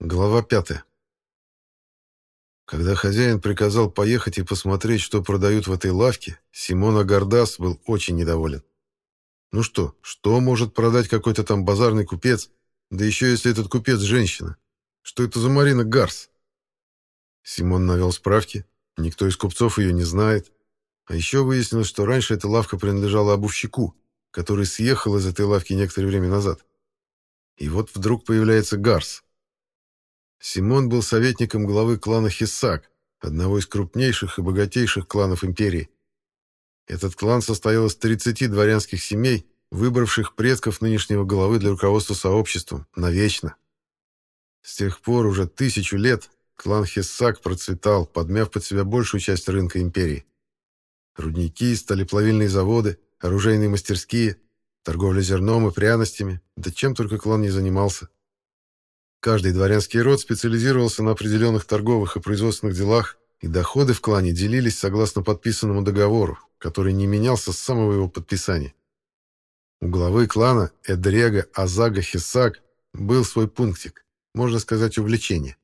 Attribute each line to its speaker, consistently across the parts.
Speaker 1: Глава пятая. Когда хозяин приказал поехать и посмотреть, что продают в этой лавке, Симон Агардас был очень недоволен. Ну что, что может продать какой-то там базарный купец, да еще если этот купец женщина? Что это за Марина Гарс? Симон навел справки, никто из купцов ее не знает. А еще выяснилось, что раньше эта лавка принадлежала обувщику, который съехал из этой лавки некоторое время назад. И вот вдруг появляется Гарс — Симон был советником главы клана Хиссак, одного из крупнейших и богатейших кланов империи. Этот клан состоял из 30 дворянских семей, выбравших предков нынешнего главы для руководства сообществом, навечно. С тех пор уже тысячу лет клан Хиссак процветал, подмяв под себя большую часть рынка империи. Рудники, сталеплавильные заводы, оружейные мастерские, торговля зерном и пряностями, да чем только клан не занимался. Каждый дворянский род специализировался на определенных торговых и производственных делах, и доходы в клане делились согласно подписанному договору, который не менялся с самого его подписания. У главы клана Эдрега Азага Хисак был свой пунктик, можно сказать, увлечение.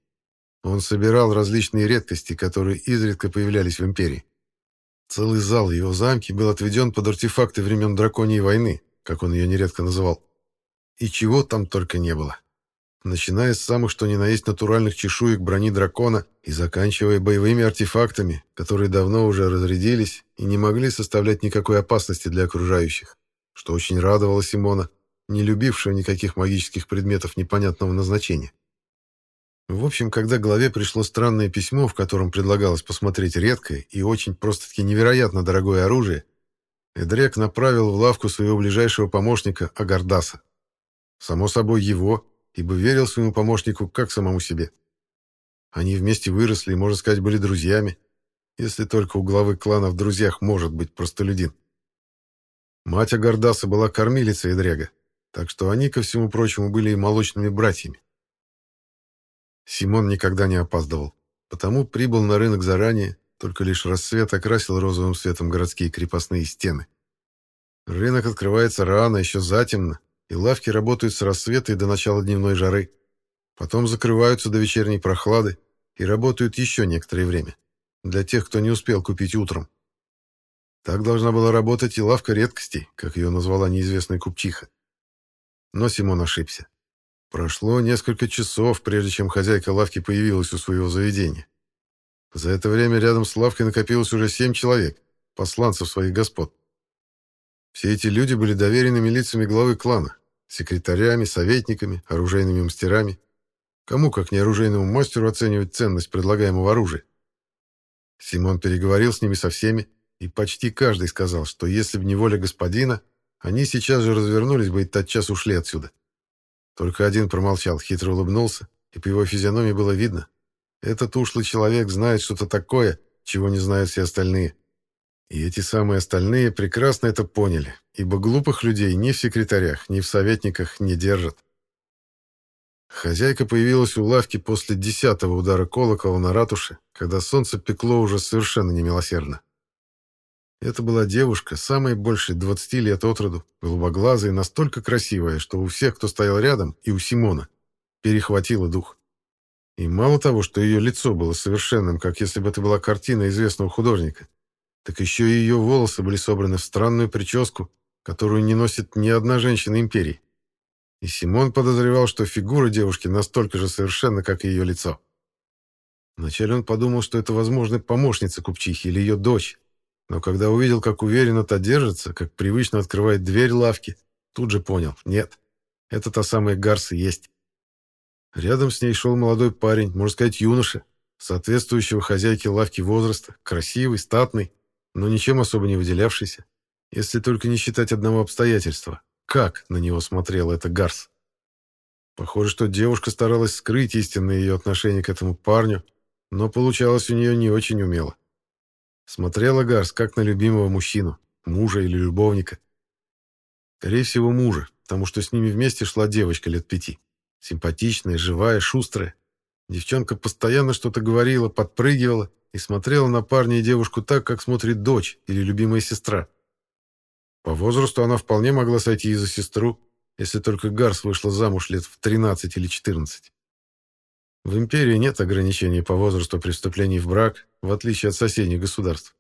Speaker 1: Он собирал различные редкости, которые изредка появлялись в империи. Целый зал его замки был отведен под артефакты времен Драконьей войны, как он ее нередко называл. И чего там только не было начиная с самых что ни на есть натуральных чешуек брони дракона и заканчивая боевыми артефактами, которые давно уже разрядились и не могли составлять никакой опасности для окружающих, что очень радовало Симона, не любившего никаких магических предметов непонятного назначения. В общем, когда главе пришло странное письмо, в котором предлагалось посмотреть редкое и очень просто-таки невероятно дорогое оружие, Эдрек направил в лавку своего ближайшего помощника Агардаса. Само собой, его, ибо верил своему помощнику как самому себе. Они вместе выросли и, можно сказать, были друзьями, если только у главы клана в друзьях может быть простолюдин. Мать Агардаса была кормилицей Эдрега, так что они, ко всему прочему, были и молочными братьями. Симон никогда не опаздывал, потому прибыл на рынок заранее, только лишь рассвет окрасил розовым светом городские крепостные стены. Рынок открывается рано, еще затемно, и лавки работают с рассвета и до начала дневной жары. Потом закрываются до вечерней прохлады и работают еще некоторое время. Для тех, кто не успел купить утром. Так должна была работать и лавка редкостей, как ее назвала неизвестная купчиха. Но Симон ошибся. Прошло несколько часов, прежде чем хозяйка лавки появилась у своего заведения. За это время рядом с лавкой накопилось уже семь человек, посланцев своих господ. Все эти люди были доверенными лицами главы клана, секретарями, советниками, оружейными мастерами. Кому, как не оружейному мастеру, оценивать ценность предлагаемого оружия? Симон переговорил с ними со всеми, и почти каждый сказал, что если бы не воля господина, они сейчас же развернулись бы и тотчас ушли отсюда. Только один промолчал, хитро улыбнулся, и по его физиономии было видно. Этот ушлый человек знает что-то такое, чего не знают все остальные. И эти самые остальные прекрасно это поняли, ибо глупых людей ни в секретарях, ни в советниках не держат. Хозяйка появилась у лавки после десятого удара колокола на ратуше, когда солнце пекло уже совершенно немилосердно. Это была девушка, самой большей 20 лет от роду, голубоглазая и настолько красивая, что у всех, кто стоял рядом, и у Симона, перехватило дух. И мало того, что ее лицо было совершенным, как если бы это была картина известного художника, так еще и ее волосы были собраны в странную прическу, которую не носит ни одна женщина империи. И Симон подозревал, что фигура девушки настолько же совершенна, как и ее лицо. Вначале он подумал, что это, возможно, помощница купчихи или ее дочь, но когда увидел, как уверенно та держится, как привычно открывает дверь лавки, тут же понял — нет, это та самая Гарс и есть. Рядом с ней шел молодой парень, можно сказать, юноша, соответствующего хозяйке лавки возраста, красивый, статный, но ничем особо не выделявшийся, если только не считать одного обстоятельства. Как на него смотрел эта Гарс? Похоже, что девушка старалась скрыть истинное ее отношение к этому парню, но получалось у нее не очень умело. Смотрела Гарс как на любимого мужчину, мужа или любовника. Скорее всего, мужа, потому что с ними вместе шла девочка лет пяти. Симпатичная, живая, шустрая. Девчонка постоянно что-то говорила, подпрыгивала, и смотрела на парня и девушку так, как смотрит дочь или любимая сестра. По возрасту она вполне могла сойти и за сестру, если только Гарс вышла замуж лет в 13 или 14. В империи нет ограничений по возрасту при вступлении в брак, в отличие от соседних государств.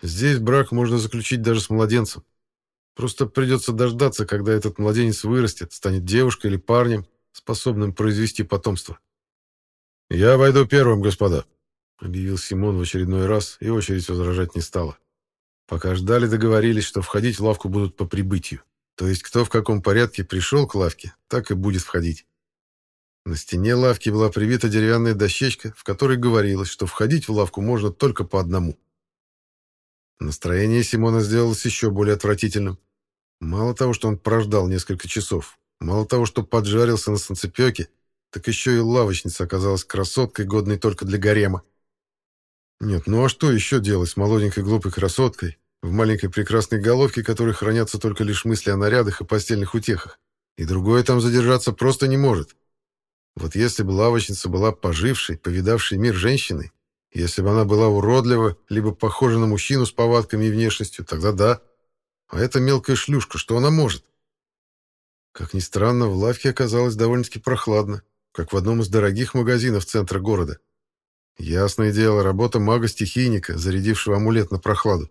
Speaker 1: Здесь брак можно заключить даже с младенцем. Просто придется дождаться, когда этот младенец вырастет, станет девушкой или парнем, способным произвести потомство. «Я войду первым, господа», — объявил Симон в очередной раз, и очередь возражать не стала. Пока ждали, договорились, что входить в лавку будут по прибытию. То есть кто в каком порядке пришел к лавке, так и будет входить. На стене лавки была привита деревянная дощечка, в которой говорилось, что входить в лавку можно только по одному. Настроение Симона сделалось еще более отвратительным. Мало того, что он прождал несколько часов, мало того, что поджарился на солнцепеке, так еще и лавочница оказалась красоткой, годной только для гарема. Нет, ну а что еще делать с молоденькой глупой красоткой, в маленькой прекрасной головке, которой хранятся только лишь мысли о нарядах и постельных утехах? И другое там задержаться просто не может. Вот если бы лавочница была пожившей, повидавшей мир женщиной, если бы она была уродлива, либо похожа на мужчину с повадками и внешностью, тогда да. А эта мелкая шлюшка, что она может? Как ни странно, в лавке оказалось довольно-таки прохладно, как в одном из дорогих магазинов центра города. Ясное дело, работа мага-стихийника, зарядившего амулет на прохладу.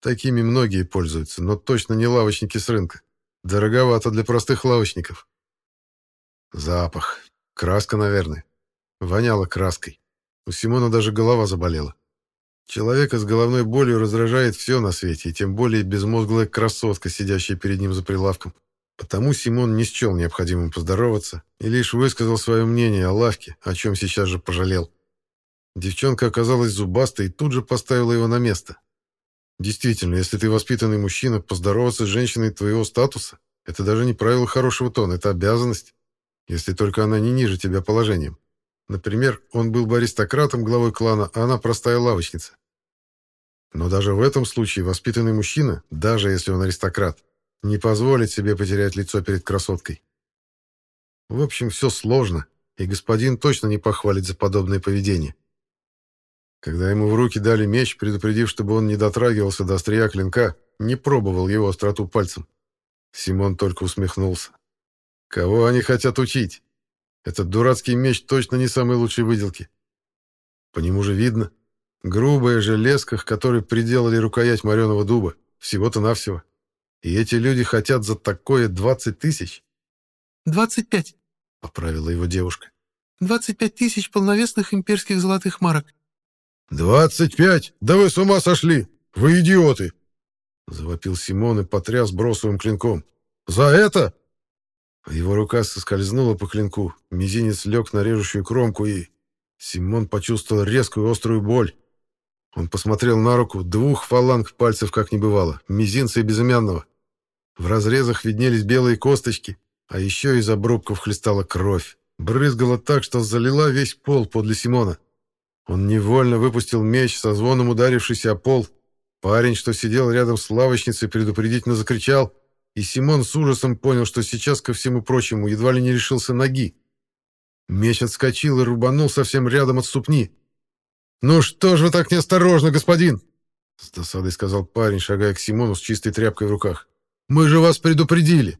Speaker 1: Такими многие пользуются, но точно не лавочники с рынка. Дороговато для простых лавочников. Запах. Краска, наверное. Воняло краской. У Симона даже голова заболела. Человека с головной болью раздражает все на свете, и тем более безмозглая красотка, сидящая перед ним за прилавком. Потому Симон не счел необходимым поздороваться и лишь высказал свое мнение о лавке, о чем сейчас же пожалел. Девчонка оказалась зубастой и тут же поставила его на место. Действительно, если ты воспитанный мужчина, поздороваться с женщиной твоего статуса — это даже не правило хорошего тона, это обязанность, если только она не ниже тебя положением. Например, он был бы аристократом, главой клана, а она простая лавочница. Но даже в этом случае воспитанный мужчина, даже если он аристократ, не позволит себе потерять лицо перед красоткой. В общем, все сложно, и господин точно не похвалит за подобное поведение. Когда ему в руки дали меч, предупредив, чтобы он не дотрагивался до острия клинка, не пробовал его остроту пальцем. Симон только усмехнулся. Кого они хотят учить? Этот дурацкий меч точно не самой лучшей выделки. По нему же видно. Грубая железка, к которой приделали рукоять мореного дуба. Всего-то навсего. И эти люди хотят за такое 20 тысяч?
Speaker 2: «Двадцать пять», —
Speaker 1: поправила его девушка.
Speaker 2: «Двадцать пять тысяч полновесных имперских золотых марок.
Speaker 1: «Двадцать пять? Да вы с ума сошли! Вы идиоты!» Завопил Симон и потряс бросовым клинком. «За это?» Его рука соскользнула по клинку, мизинец лег на режущую кромку, и... Симон почувствовал резкую острую боль. Он посмотрел на руку, двух фаланг пальцев как не бывало, мизинца и безымянного. В разрезах виднелись белые косточки, а еще из обрубков хлестала кровь. Брызгала так, что залила весь пол подле Симона. Он невольно выпустил меч, со звоном ударившийся о пол. Парень, что сидел рядом с лавочницей, предупредительно закричал, и Симон с ужасом понял, что сейчас, ко всему прочему, едва ли не решился ноги. Меч отскочил и рубанул совсем рядом от ступни. «Ну что ж вы так неосторожно, господин?» С досадой сказал парень, шагая к Симону с чистой тряпкой в руках. «Мы же вас предупредили.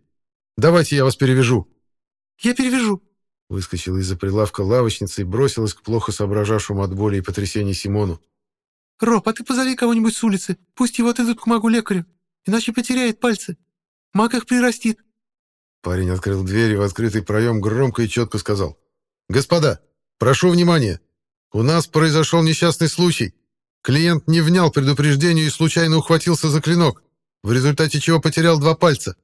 Speaker 1: Давайте я вас перевяжу».
Speaker 2: «Я перевяжу»,
Speaker 1: Выскочила из-за прилавка лавочница и бросилась к плохо соображавшему от боли и потрясений Симону.
Speaker 2: «Роб, а ты позови кого-нибудь с улицы. Пусть его отведут к магу-лекарю, иначе потеряет пальцы. Маг их прирастит».
Speaker 1: Парень открыл дверь и в открытый проем громко и четко сказал. «Господа, прошу внимания. У нас произошел несчастный случай. Клиент не внял предупреждению и случайно ухватился за клинок, в результате чего потерял два пальца.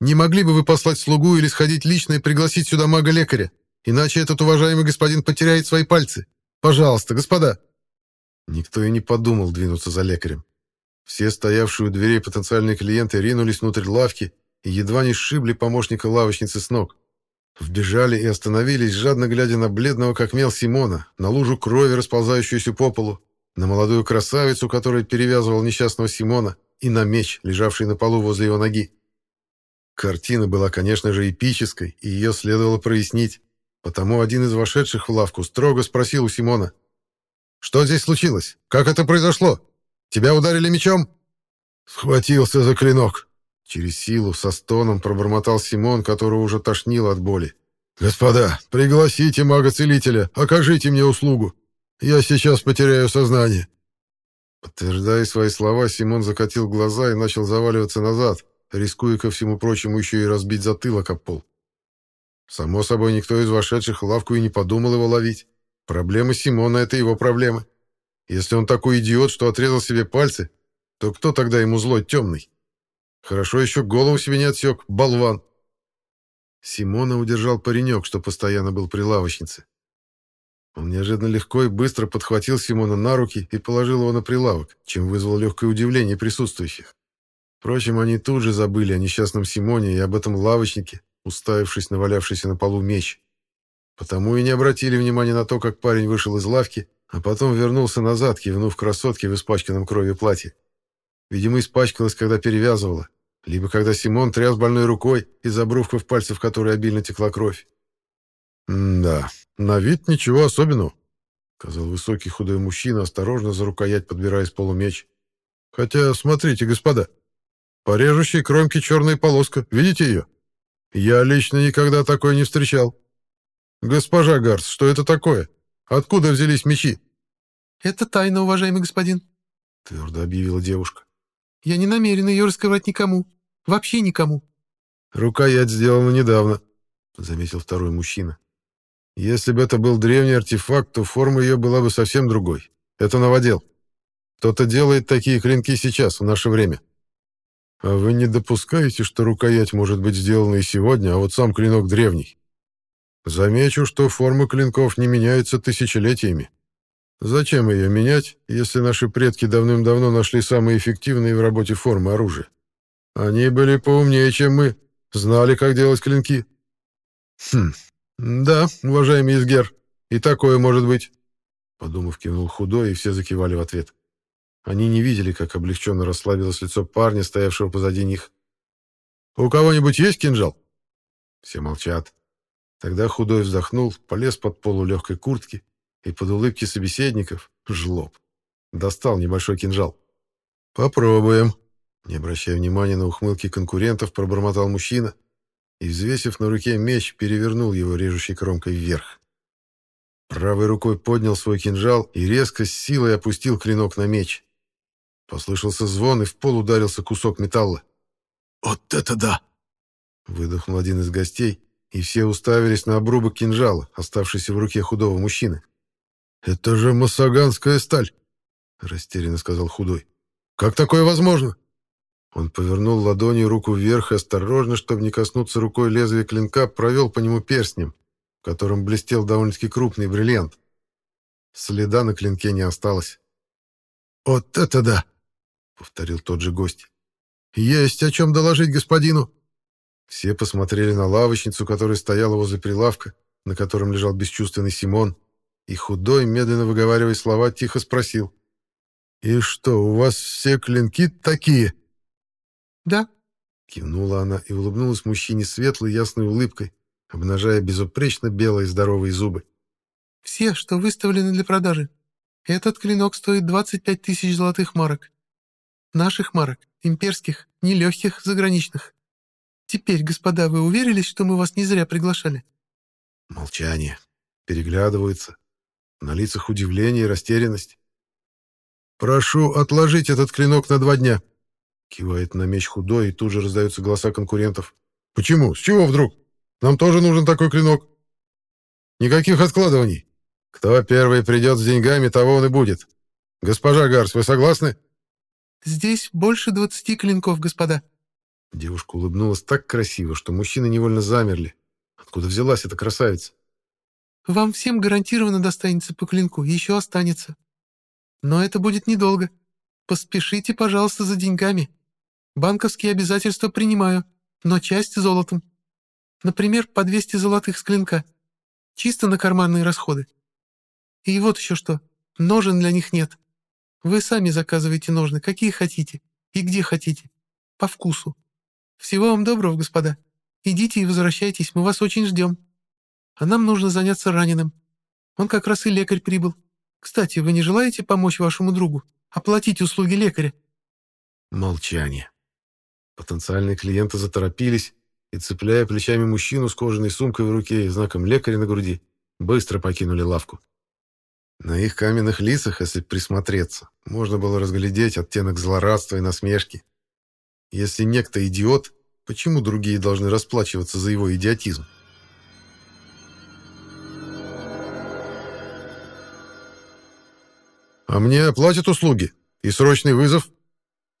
Speaker 1: Не могли бы вы послать слугу или сходить лично и пригласить сюда мага-лекаря? Иначе этот уважаемый господин потеряет свои пальцы. Пожалуйста, господа!» Никто и не подумал двинуться за лекарем. Все стоявшие у дверей потенциальные клиенты ринулись внутрь лавки и едва не сшибли помощника лавочницы с ног. Вбежали и остановились, жадно глядя на бледного как мел Симона, на лужу крови, расползающуюся по полу, на молодую красавицу, которая перевязывал несчастного Симона, и на меч, лежавший на полу возле его ноги. Картина была, конечно же, эпической, и ее следовало прояснить. Потому один из вошедших в лавку строго спросил у Симона. «Что здесь случилось? Как это произошло? Тебя ударили мечом?» «Схватился за клинок». Через силу, со стоном пробормотал Симон, которого уже тошнило от боли. «Господа, пригласите мага-целителя, окажите мне услугу. Я сейчас потеряю сознание». Подтверждая свои слова, Симон закатил глаза и начал заваливаться назад, рискуя ко всему прочему еще и разбить затылок об пол. Само собой, никто из вошедших лавку и не подумал его ловить. Проблемы Симона — это его проблемы. Если он такой идиот, что отрезал себе пальцы, то кто тогда ему злой темный? Хорошо еще голову себе не отсек, болван. Симона удержал паренек, что постоянно был при лавочнице. Он неожиданно легко и быстро подхватил Симона на руки и положил его на прилавок, чем вызвал легкое удивление присутствующих. Впрочем, они тут же забыли о несчастном Симоне и об этом лавочнике, уставившись на валявшийся на полу меч. Потому и не обратили внимания на то, как парень вышел из лавки, а потом вернулся назад, кивнув красотке в испачканном кровью платье. Видимо, испачкалась, когда перевязывала, либо когда Симон тряс больной рукой из обрубков пальцев, которой обильно текла кровь. «Да, на вид ничего особенного», — сказал высокий худой мужчина, осторожно за рукоять подбирая с полу меч. «Хотя, смотрите, господа, по режущей кромке черная полоска, видите ее? Я лично никогда такой не встречал. Госпожа Гарс, что это такое? Откуда взялись мечи?»
Speaker 2: «Это тайна, уважаемый господин», — твердо объявила девушка. «Я не намерена ее раскрывать никому. Вообще никому».
Speaker 1: «Рукоять сделана недавно», — заметил второй мужчина. Если бы это был древний артефакт, то форма ее была бы совсем другой. Это новодел. Кто-то делает такие клинки сейчас, в наше время. А вы не допускаете, что рукоять может быть сделана и сегодня, а вот сам клинок древний? Замечу, что формы клинков не меняются тысячелетиями. Зачем ее менять, если наши предки давным-давно нашли самые эффективные в работе формы оружия? Они были поумнее, чем мы, знали, как делать клинки. Хм, «Да, уважаемый Изгер, и такое может быть», — подумав, кивнул худой, и все закивали в ответ. Они не видели, как облегченно расслабилось лицо парня, стоявшего позади них. «У кого-нибудь есть кинжал?» Все молчат. Тогда худой вздохнул, полез под полу легкой куртки и под улыбки собеседников, жлоб, достал небольшой кинжал. «Попробуем», — не обращая внимания на ухмылки конкурентов, пробормотал мужчина — и, взвесив на руке меч, перевернул его режущей кромкой вверх. Правой рукой поднял свой кинжал и резко с силой опустил клинок на меч. Послышался звон, и в пол ударился кусок металла. «Вот это да!» Выдохнул один из гостей, и все уставились на обрубок кинжала, оставшийся в руке худого мужчины. «Это же массаганская сталь!» — растерянно сказал худой. «Как такое возможно?» Он повернул ладонью руку вверх и осторожно, чтобы не коснуться рукой лезвия клинка, провел по нему перстнем, в котором блестел довольно-таки крупный бриллиант. Следа на клинке не осталось. «Вот это да!» — повторил тот же гость. «Есть о чем доложить господину!» Все посмотрели на лавочницу, которая стояла возле прилавка, на котором лежал бесчувственный Симон, и худой, медленно выговаривая слова, тихо спросил. «И что, у вас все клинки такие?»
Speaker 2: «Да», —
Speaker 1: кивнула она и улыбнулась мужчине светлой ясной улыбкой, обнажая безупречно белые здоровые зубы.
Speaker 2: «Все, что выставлены для продажи. Этот клинок стоит 25 тысяч золотых марок. Наших марок, имперских, нелегких, заграничных. Теперь, господа, вы уверились, что мы вас не зря приглашали?»
Speaker 1: Молчание. Переглядываются. На лицах удивление и растерянность. «Прошу отложить этот клинок на два дня», Кивает на меч худой, и тут же раздаются голоса конкурентов. «Почему? С чего вдруг? Нам тоже нужен такой клинок». «Никаких откладываний. Кто первый придет с деньгами, того он и будет. Госпожа Гарс, вы согласны?»
Speaker 2: «Здесь больше двадцати клинков, господа».
Speaker 1: Девушка улыбнулась так красиво, что мужчины невольно замерли. Откуда взялась эта красавица?
Speaker 2: «Вам всем гарантированно достанется по клинку, еще останется. Но это будет недолго. Поспешите, пожалуйста, за деньгами. Банковские обязательства принимаю, но часть золотом. Например, по 200 золотых с клинка. Чисто на карманные расходы. И вот еще что. Ножен для них нет. Вы сами заказываете ножны, какие хотите. И где хотите. По вкусу. Всего вам доброго, господа. Идите и возвращайтесь, мы вас очень ждем. А нам нужно заняться раненым. Он как раз и лекарь прибыл. Кстати, вы не желаете помочь вашему другу? Оплатить услуги лекаря?»
Speaker 1: Молчание. Потенциальные клиенты заторопились, и, цепляя плечами мужчину с кожаной сумкой в руке и знаком лекаря на груди, быстро покинули лавку. На их каменных лицах, если присмотреться, можно было разглядеть оттенок злорадства и насмешки. Если некто идиот, почему другие должны расплачиваться за его идиотизм? «А мне оплатят услуги? И срочный вызов?»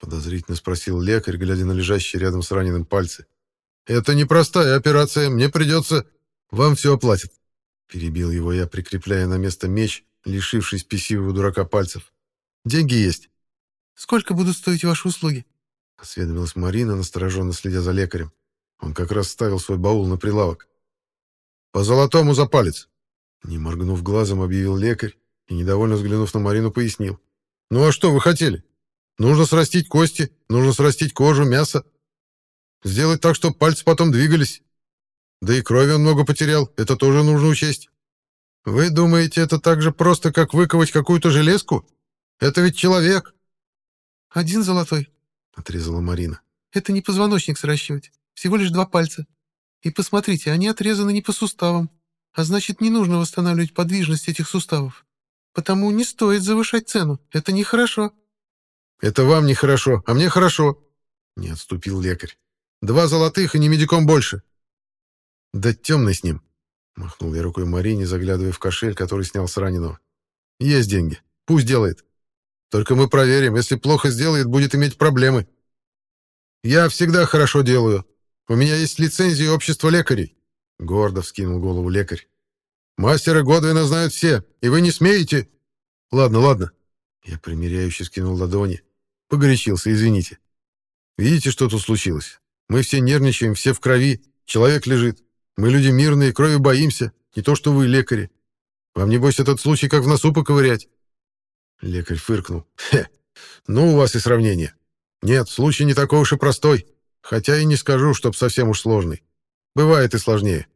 Speaker 1: Подозрительно спросил лекарь, глядя на лежащие рядом с раненым пальцы. «Это непростая операция, мне придется...» «Вам все оплатят», — перебил его я, прикрепляя на место меч, лишившись спесивого дурака пальцев. «Деньги есть».
Speaker 2: «Сколько будут стоить ваши услуги?»
Speaker 1: — осведомилась Марина, настороженно следя за лекарем. Он как раз ставил свой баул на прилавок. «По золотому за палец!» Не моргнув глазом, объявил лекарь и, недовольно взглянув на Марину, пояснил. «Ну а что вы хотели? Нужно срастить кости, нужно срастить кожу, мясо. Сделать так, чтобы пальцы потом двигались. Да и крови он много потерял, это тоже нужно учесть. Вы думаете, это так же просто, как выковать какую-то железку? Это ведь человек.
Speaker 2: Один золотой, — отрезала Марина. Это не позвоночник сращивать, всего лишь два пальца. И посмотрите, они отрезаны не по суставам, а значит, не нужно восстанавливать подвижность этих суставов. Потому не стоит завышать цену, это нехорошо.
Speaker 1: «Это вам нехорошо, а мне хорошо», — не отступил лекарь. «Два золотых и не медиком больше». «Да темный с ним», — махнул я рукой Марине, заглядывая в кошель, который снял с раненого. «Есть деньги. Пусть делает. Только мы проверим. Если плохо сделает, будет иметь проблемы». «Я всегда хорошо делаю. У меня есть лицензия общества лекарей», — гордо вскинул голову лекарь. «Мастера Годвина знают все, и вы не смеете...» «Ладно, ладно». Я примиряюще скинул ладони. Погорячился, извините. Видите, что тут случилось? Мы все нервничаем, все в крови. Человек лежит. Мы люди мирные, крови боимся. Не то, что вы, лекари. Вам, небось, этот случай как в носу поковырять?» Лекарь фыркнул. «Хе, ну у вас и сравнение. Нет, случай не такой уж и простой. Хотя и не скажу, чтоб совсем уж сложный. Бывает и сложнее.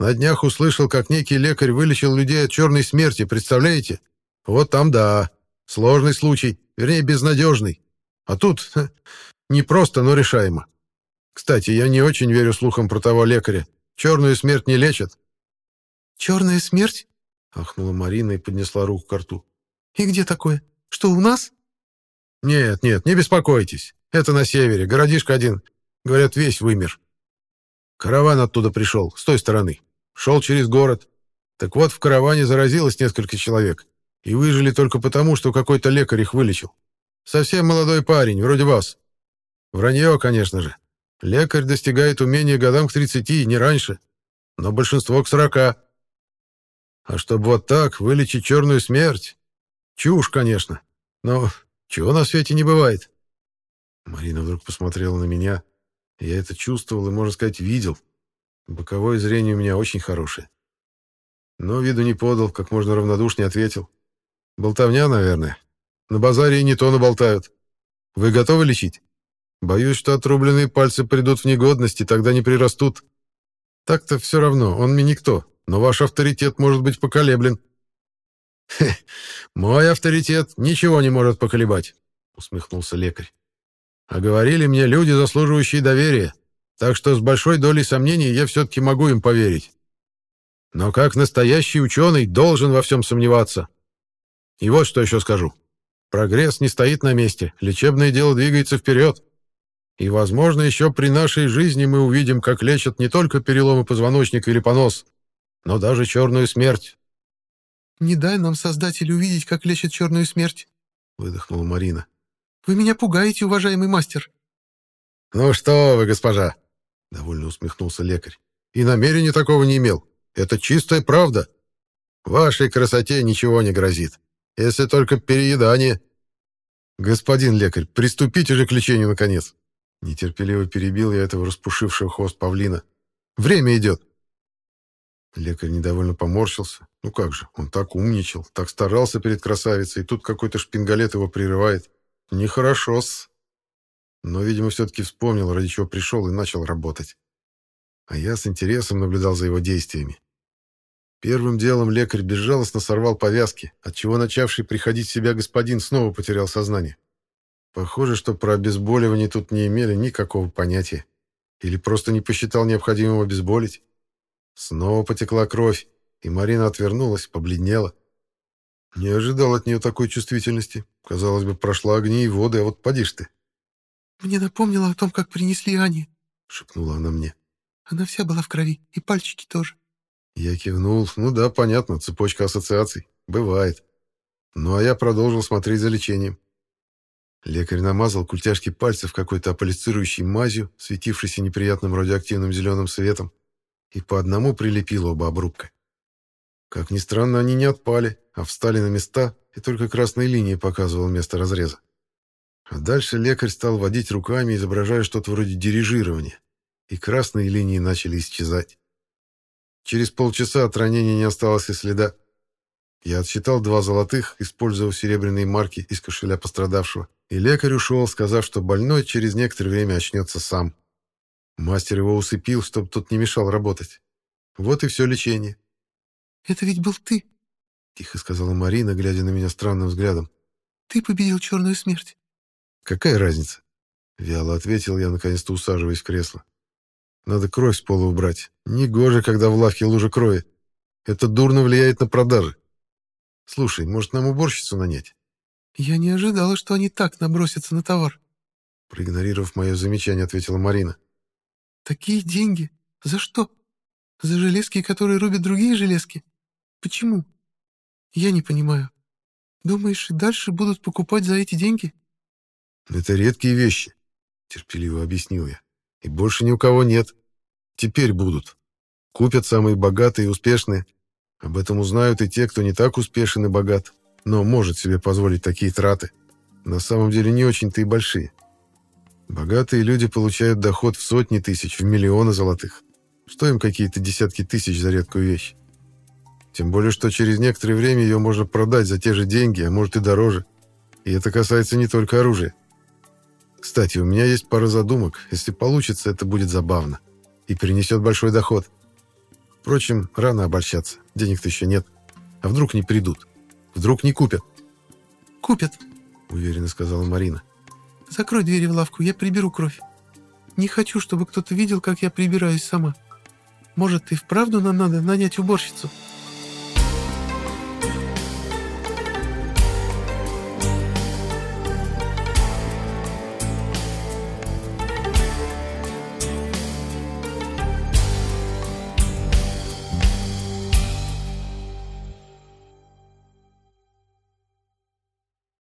Speaker 1: На днях услышал, как некий лекарь вылечил людей от черной смерти, представляете? Вот там да, сложный случай. Вернее, безнадежный. А тут ха, не просто, но решаемо. Кстати, я не очень верю слухам про того лекаря. Черную смерть не лечат.
Speaker 2: «Черная смерть?»
Speaker 1: — ахнула Марина и поднесла руку к рту.
Speaker 2: «И где такое? Что, у нас?»
Speaker 1: «Нет, нет, не беспокойтесь. Это на севере, городишко один. Говорят, весь вымер. Караван оттуда пришел, с той стороны. Шел через город. Так вот, в караване заразилось несколько человек и выжили только потому, что какой-то лекарь их вылечил. Совсем молодой парень, вроде вас. Вранье, конечно же. Лекарь достигает умения годам к 30, не раньше, но большинство к 40. А чтобы вот так вылечить черную смерть? Чушь, конечно. Но чего на свете не бывает? Марина вдруг посмотрела на меня. Я это чувствовал и, можно сказать, видел. Боковое зрение у меня очень хорошее. Но виду не подал, как можно равнодушнее ответил. Болтовня, наверное. На базаре и не то наболтают. Вы готовы лечить? Боюсь, что отрубленные пальцы придут в негодность, и тогда не прирастут. Так-то все равно, он мне никто, но ваш авторитет может быть поколеблен. Хе, мой авторитет ничего не может поколебать, усмехнулся лекарь. А говорили мне люди, заслуживающие доверия, так что с большой долей сомнений я все-таки могу им поверить. Но как настоящий ученый должен во всем сомневаться. И вот что еще скажу. Прогресс не стоит на месте, лечебное дело двигается вперед. И, возможно, еще при нашей жизни мы увидим, как лечат не только переломы позвоночника или понос, но даже черную смерть.
Speaker 2: «Не дай нам, Создатель, увидеть, как лечат черную смерть», — выдохнула Марина. «Вы меня пугаете, уважаемый мастер».
Speaker 1: «Ну что вы, госпожа!» — довольно усмехнулся лекарь. «И намерения такого не имел. Это чистая правда. Вашей красоте ничего не грозит. Если только переедание. Господин лекарь, приступите же к лечению, наконец. Нетерпеливо перебил я этого распушившего хвост павлина. Время идет. Лекарь недовольно поморщился. Ну как же, он так умничал, так старался перед красавицей, и тут какой-то шпингалет его прерывает. Нехорошо-с. Но, видимо, все-таки вспомнил, ради чего пришел, и начал работать. А я с интересом наблюдал за его действиями. Первым делом лекарь безжалостно сорвал повязки, отчего начавший приходить в себя господин снова потерял сознание. Похоже, что про обезболивание тут не имели никакого понятия. Или просто не посчитал необходимым обезболить? Снова потекла кровь, и Марина отвернулась, побледнела. Не ожидал от нее такой чувствительности. Казалось бы, прошла огни и воды, а вот поди ж ты.
Speaker 2: «Мне напомнила о том, как принесли Ани», —
Speaker 1: шепнула она мне.
Speaker 2: «Она вся была в крови, и пальчики тоже».
Speaker 1: Я кивнул. Ну да, понятно, цепочка ассоциаций. Бывает. Ну а я продолжил смотреть за лечением. Лекарь намазал культяшки пальцев какой-то аполисцирующей мазью, светившейся неприятным радиоактивным зеленым светом, и по одному прилепил оба обрубка. Как ни странно, они не отпали, а встали на места, и только красной линией показывал место разреза. А дальше лекарь стал водить руками, изображая что-то вроде дирижирования, и красные линии начали исчезать. Через полчаса от ранения не осталось и следа. Я отсчитал два золотых, использовав серебряные марки из кошеля пострадавшего, и лекарь ушел, сказав, что больной через некоторое время очнется сам. Мастер его усыпил, чтобы тот не мешал работать. Вот и все лечение.
Speaker 2: «Это ведь был ты», —
Speaker 1: тихо сказала Марина, глядя на меня странным взглядом.
Speaker 2: «Ты победил черную смерть».
Speaker 1: «Какая разница?» — вяло ответил я, наконец-то усаживаясь в кресло. «Надо кровь с пола убрать. Негоже, когда в лавке лужа крови. Это дурно влияет на продажи. Слушай, может, нам уборщицу нанять?
Speaker 2: Я не ожидала, что они так набросятся на товар.
Speaker 1: Проигнорировав мое замечание, ответила Марина.
Speaker 2: Такие деньги? За что? За железки, которые рубят другие железки? Почему? Я не понимаю. Думаешь, и дальше будут покупать за эти деньги?
Speaker 1: Это редкие вещи, терпеливо объяснил я. И больше ни у кого нет. Теперь будут. Купят самые богатые и успешные. Об этом узнают и те, кто не так успешен и богат, но может себе позволить такие траты. На самом деле не очень-то и большие. Богатые люди получают доход в сотни тысяч, в миллионы золотых. Что им какие-то десятки тысяч за редкую вещь? Тем более, что через некоторое время ее можно продать за те же деньги, а может и дороже. И это касается не только оружия. Кстати, у меня есть пара задумок. Если получится, это будет забавно. И принесет большой доход. Впрочем, рано обольщаться. Денег-то еще нет. А вдруг не придут? Вдруг не купят?
Speaker 2: «Купят», —
Speaker 1: уверенно сказала Марина.
Speaker 2: «Закрой двери в лавку, я приберу кровь. Не хочу, чтобы кто-то видел, как я прибираюсь сама. Может, и вправду нам надо нанять уборщицу?»